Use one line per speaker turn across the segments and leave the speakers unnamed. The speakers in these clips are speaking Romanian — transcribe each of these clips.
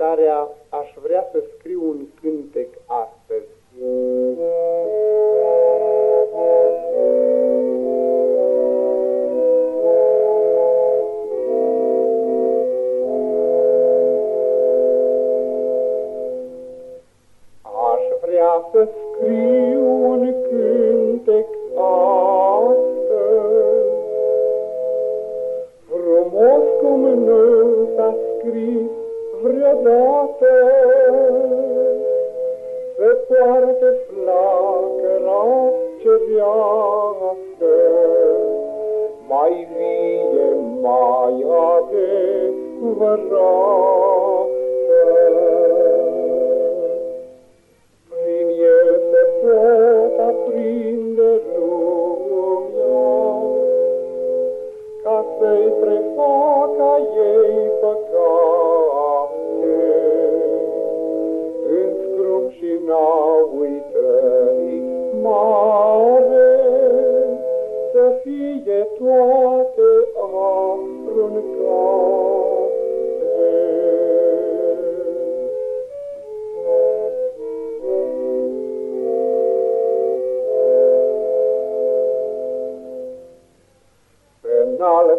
cântarea Aș vrea să scriu un cântec astăzi. Aș vrea să scriu un cântec astăzi, frumos cum nu s-a scris vreodată se poartă flacăra cerească, mai vie, mai adevărată.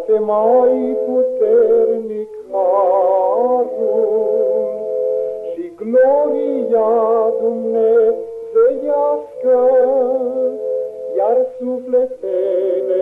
Înalte mai puternic harul și gloria dumnezeiască, iar sufletele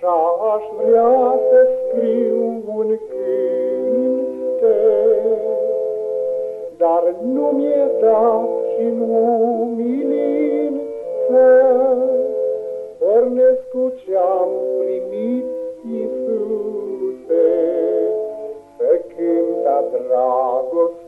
Așa aș vrea să scriu un cântec, dar nu mi-e dat și nu mi pornesc cu ce-am primit, Iisuse, să cânta dragostei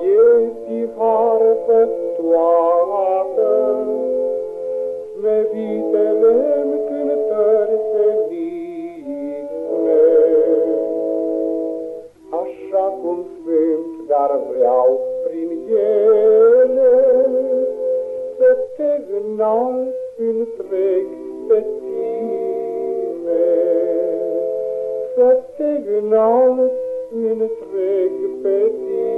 vieții harfă toată, Smevitele-mi cântări senină. Așa cum sunt, dar vreau prin ele Să te înalt întreg pe tine, Să te înalt întreg pe tine.